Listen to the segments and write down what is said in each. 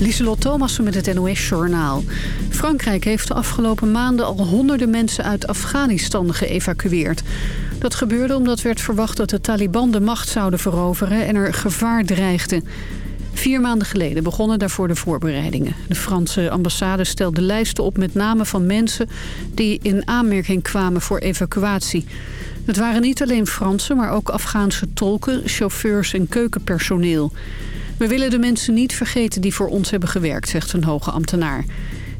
Lieselot Thomassen met het NOS-journaal. Frankrijk heeft de afgelopen maanden al honderden mensen uit Afghanistan geëvacueerd. Dat gebeurde omdat werd verwacht dat de Taliban de macht zouden veroveren en er gevaar dreigde. Vier maanden geleden begonnen daarvoor de voorbereidingen. De Franse ambassade stelde lijsten op met namen van mensen die in aanmerking kwamen voor evacuatie. Het waren niet alleen Fransen, maar ook Afghaanse tolken, chauffeurs en keukenpersoneel. We willen de mensen niet vergeten die voor ons hebben gewerkt, zegt een hoge ambtenaar.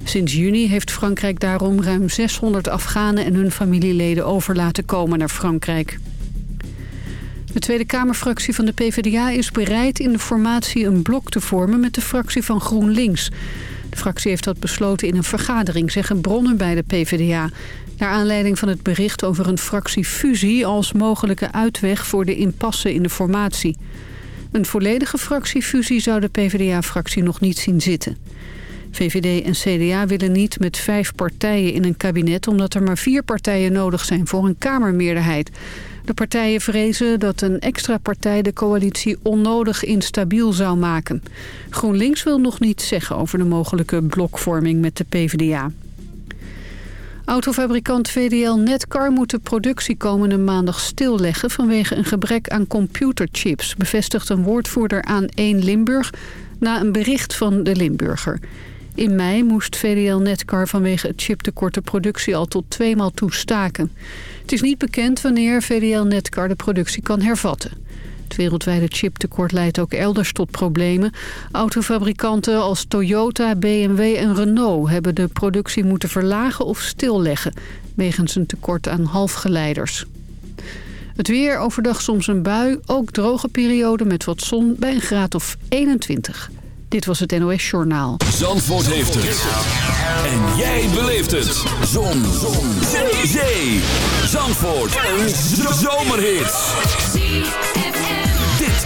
Sinds juni heeft Frankrijk daarom ruim 600 Afghanen en hun familieleden over laten komen naar Frankrijk. De Tweede Kamerfractie van de PvdA is bereid in de formatie een blok te vormen met de fractie van GroenLinks. De fractie heeft dat besloten in een vergadering, zeggen bronnen bij de PvdA. Naar aanleiding van het bericht over een fractiefusie als mogelijke uitweg voor de impasse in de formatie. Een volledige fractiefusie zou de PvdA-fractie nog niet zien zitten. VVD en CDA willen niet met vijf partijen in een kabinet... omdat er maar vier partijen nodig zijn voor een Kamermeerderheid. De partijen vrezen dat een extra partij de coalitie onnodig instabiel zou maken. GroenLinks wil nog niets zeggen over de mogelijke blokvorming met de PvdA. Autofabrikant VDL Netcar moet de productie komende maandag stilleggen... vanwege een gebrek aan computerchips, bevestigt een woordvoerder aan 1 Limburg... na een bericht van de Limburger. In mei moest VDL Netcar vanwege het chiptekort de productie al tot tweemaal toe staken. Het is niet bekend wanneer VDL Netcar de productie kan hervatten. Het wereldwijde chiptekort leidt ook elders tot problemen. Autofabrikanten als Toyota, BMW en Renault hebben de productie moeten verlagen of stilleggen... wegens een tekort aan halfgeleiders. Het weer, overdag soms een bui, ook droge periode met wat zon bij een graad of 21. Dit was het NOS Journaal. Zandvoort heeft het. En jij beleeft het. Zon. Zon. Zee. Zandvoort. Een zomerhit.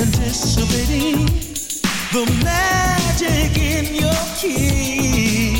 Anticipating the magic in your kiss.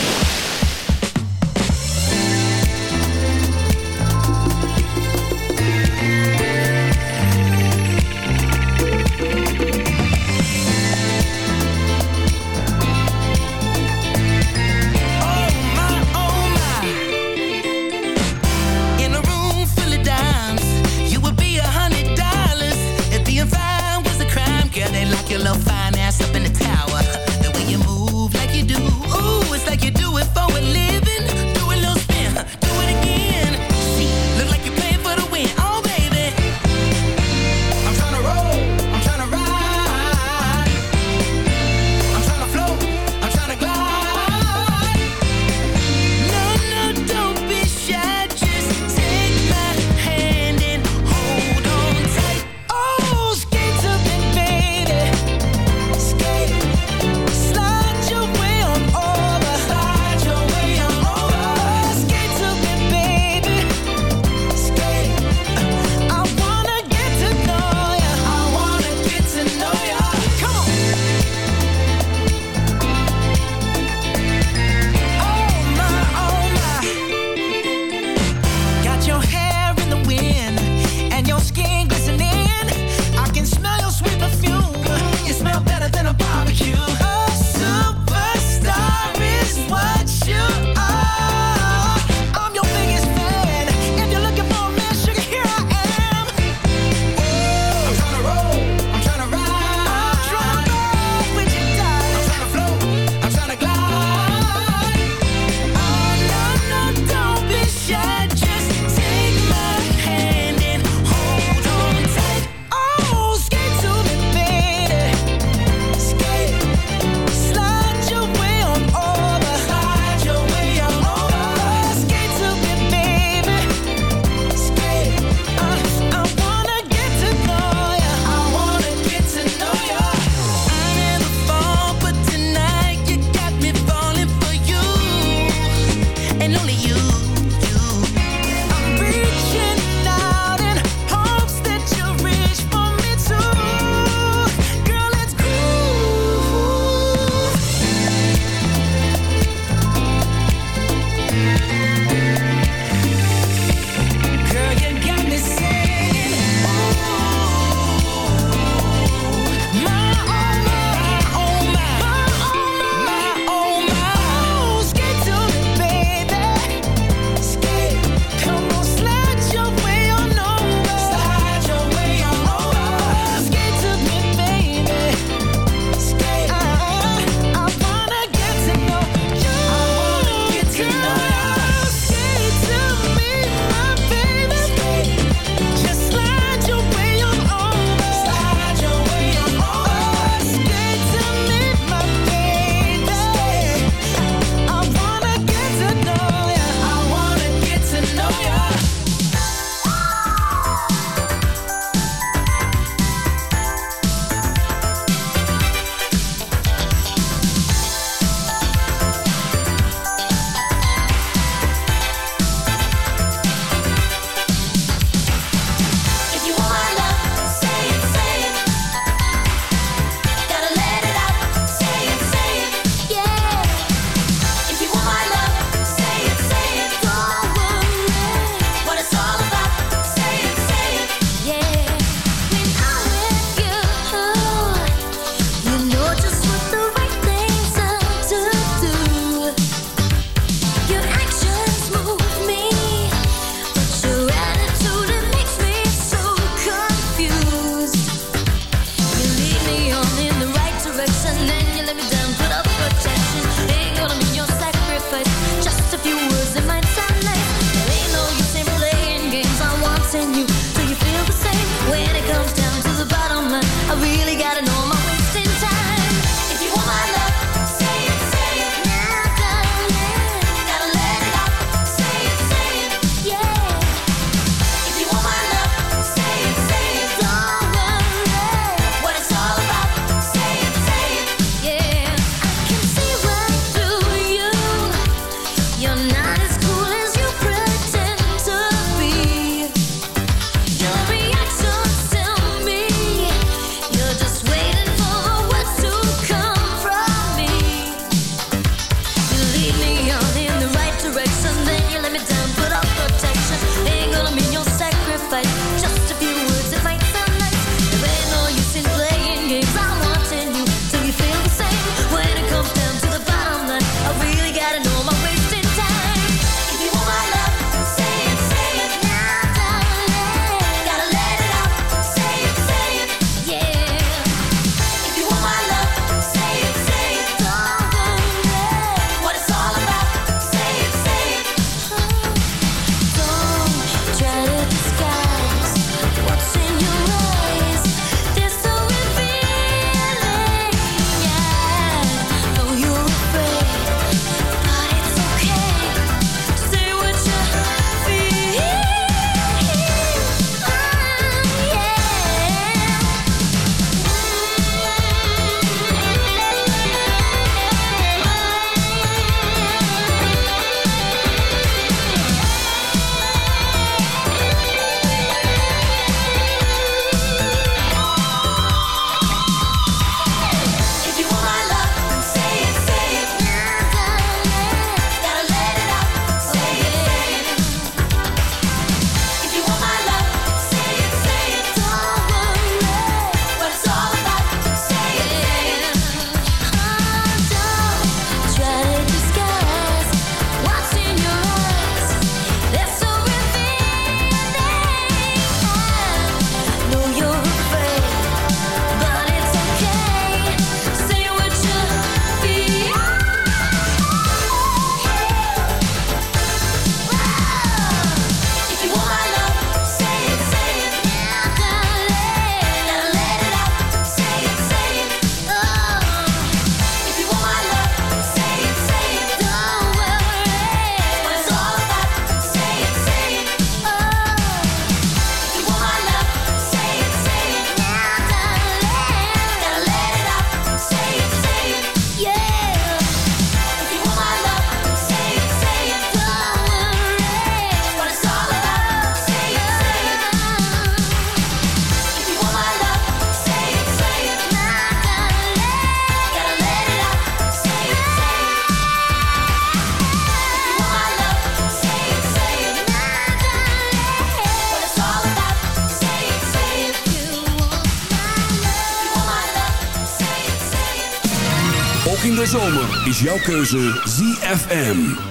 Jouw keuze ZFM.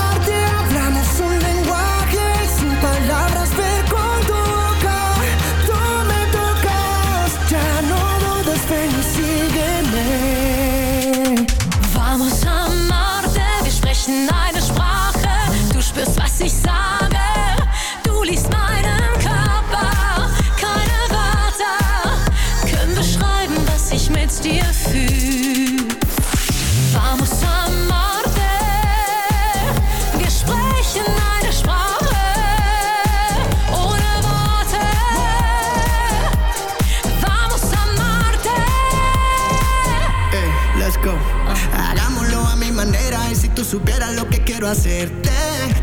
si tú supieras lo que quiero hacerte.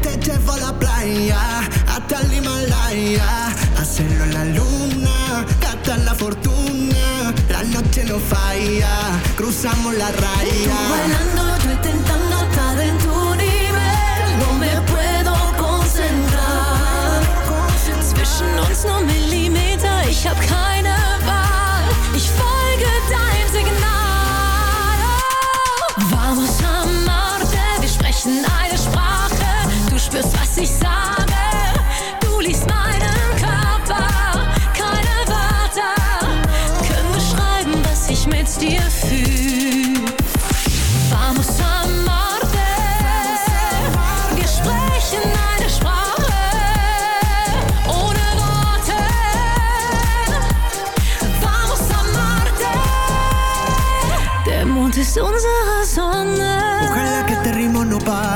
Te llevo a la playa, hasta el Himalaya. Hacerlo en la luna, gastar la fortuna. La noche no falla, cruzamos la raya. Y tú bailando, yo intentando estar en tu nivel. No me puedo concentrar. Zwischen uns nur Millimeter, ich hab keine fashion.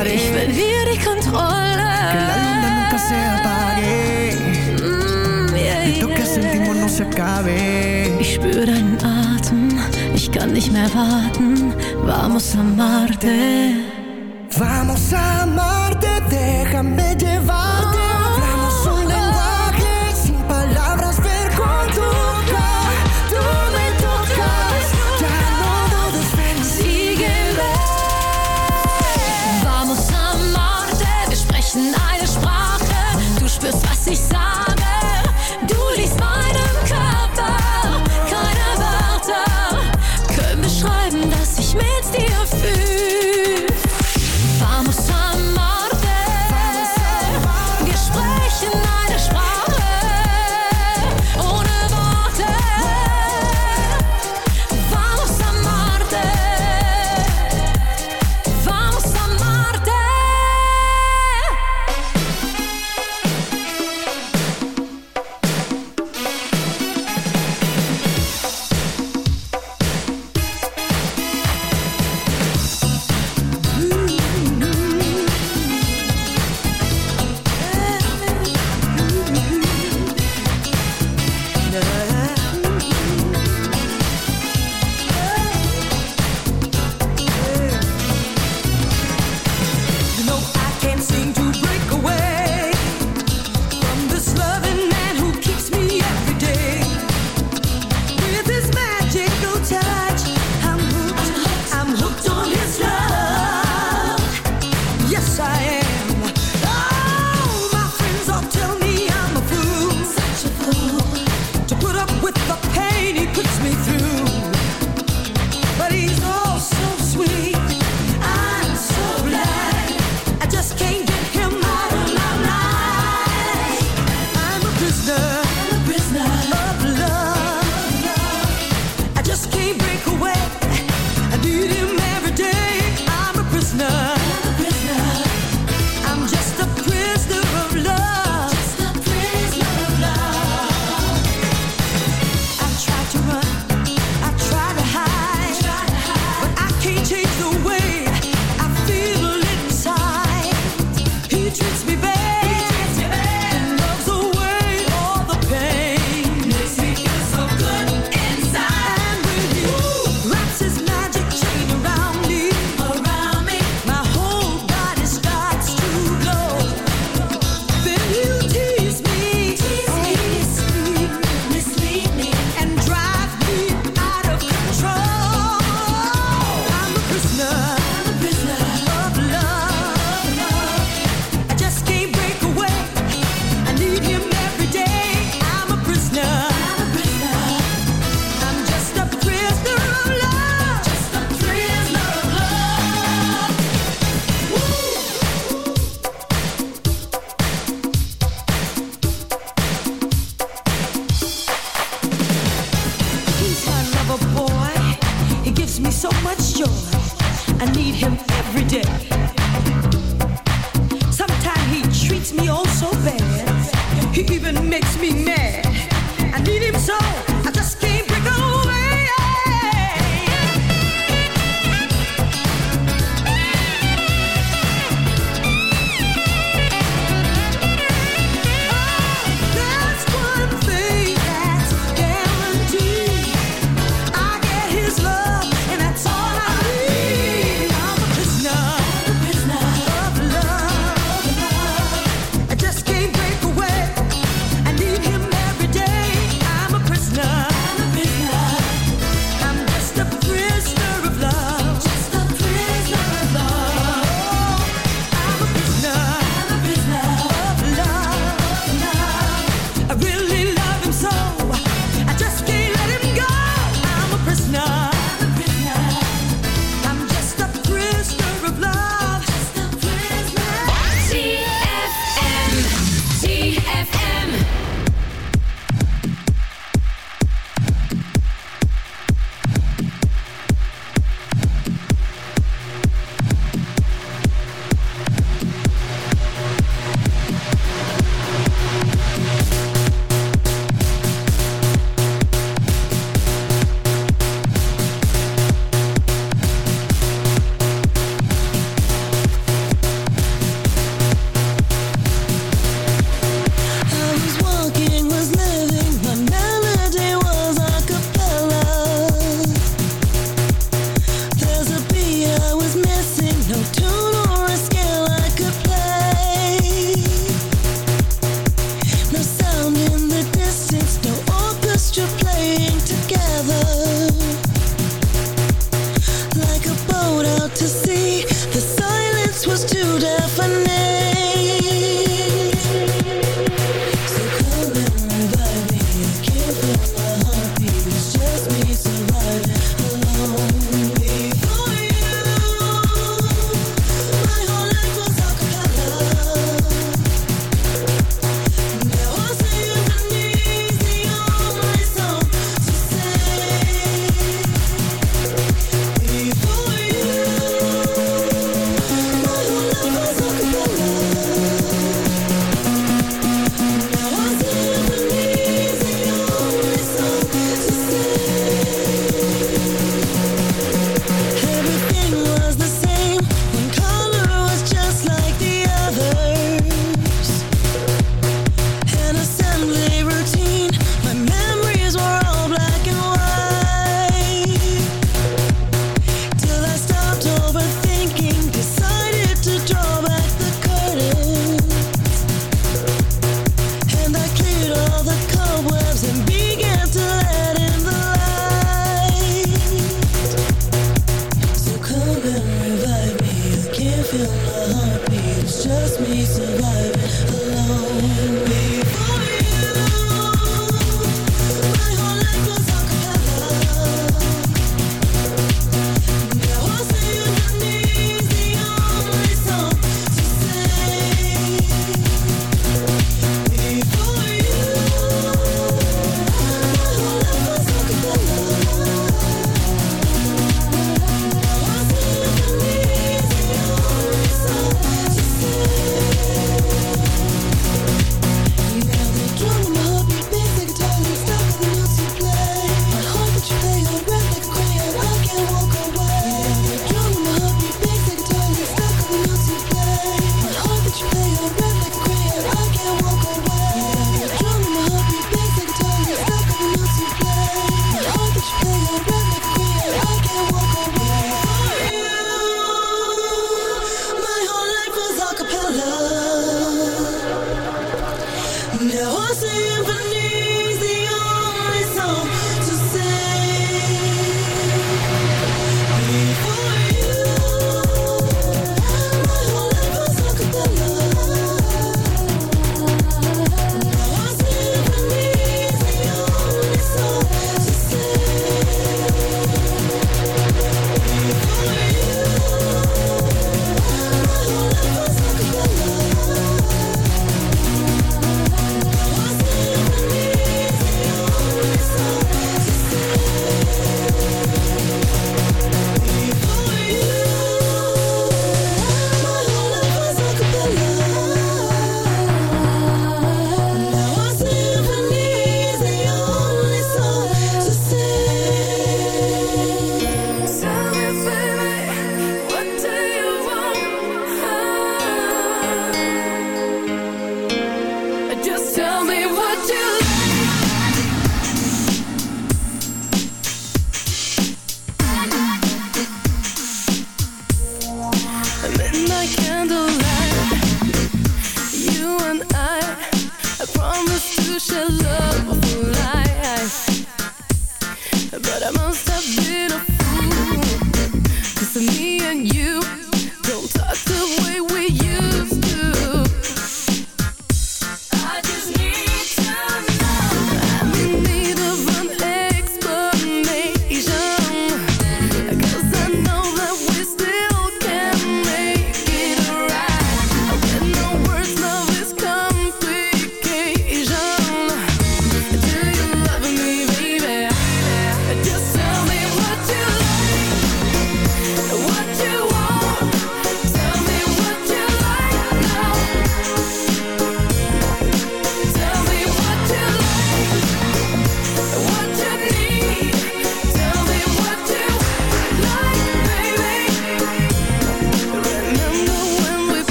party. Ich verliere die Kontrolle. Que la luna nunca se apague. Mm, yeah, yeah. Du que sentimos no se acabe. Ich spüre deinen Atem. Ich kann nicht mehr warten. Vamos a Marte. Vamos a Marte. Déjame llevar.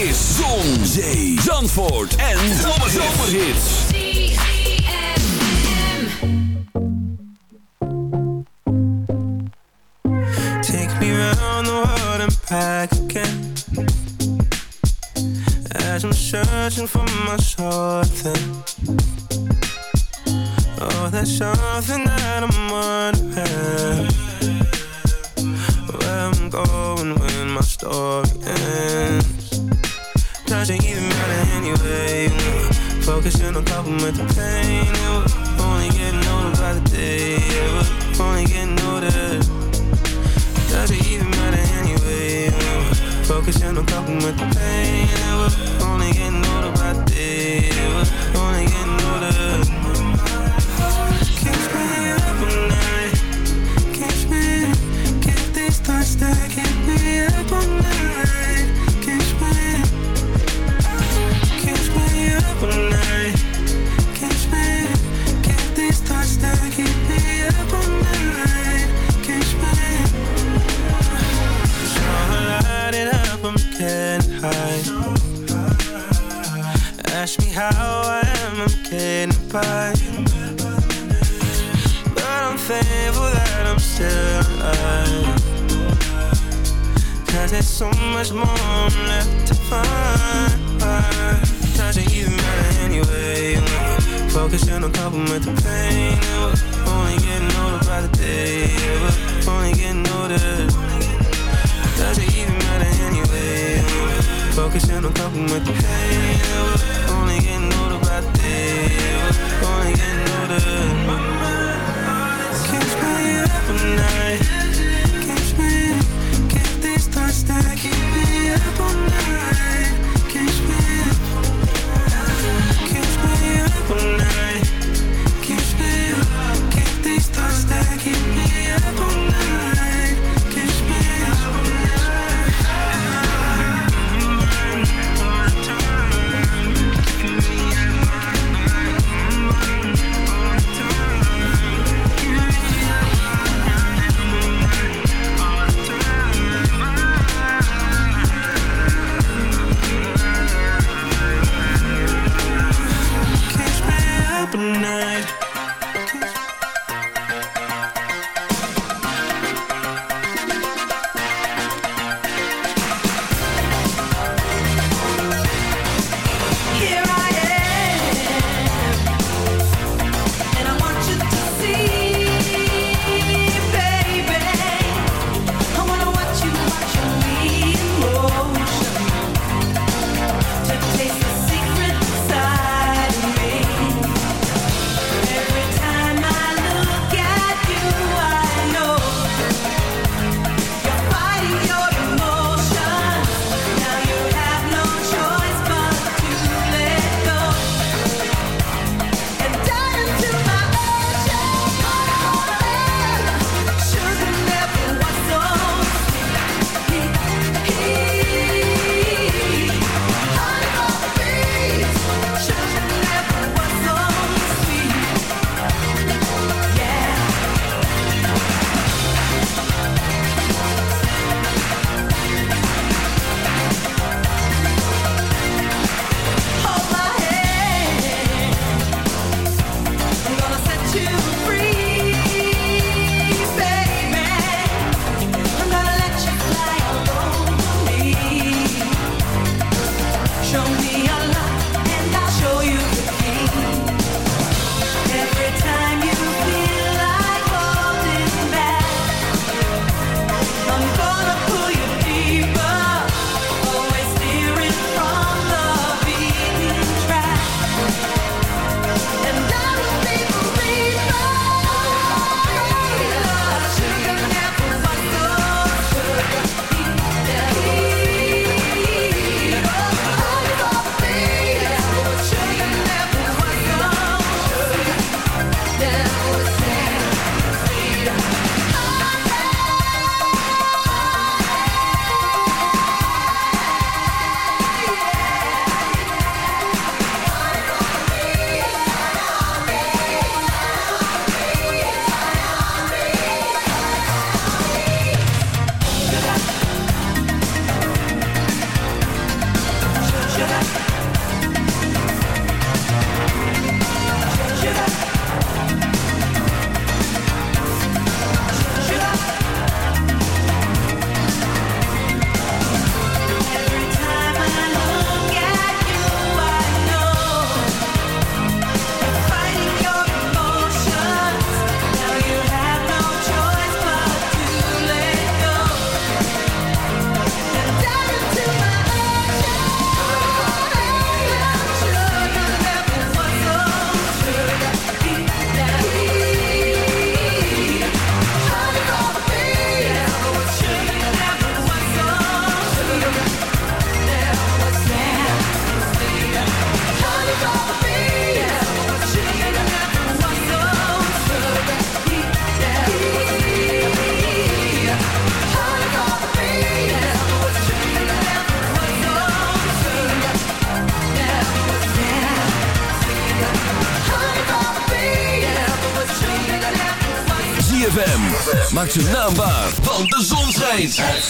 Is Zon, Zee, Zandvoort en Zomerhits. Take me round the world and back again As I'm searching for my something Oh, there's something that I'm wondering Where I'm going when my story Focusing on with the pain And we're only getting older by the day Yeah, we're only getting older doesn't even matter anyway. Focusing on coping with the pain. And we're only getting older by the day. We're only getting older. Keeps me up all night. Keeps me, keep these thoughts that keep me up all night. Keeps me, how I am, I'm getting by. But I'm thankful that I'm still alive. Cause there's so much more left to find. Doesn't even matter anyway. Focusing on coping with the pain. Only getting older by the day. Only getting older. Focusing on coping with the pain. Only getting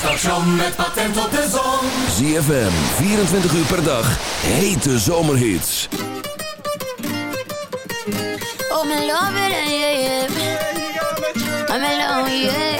station met patent op de zon. ZFM, 24 uur per dag, hete zomerhits. Oh, my love it, yeah, yeah. I'm love, yeah.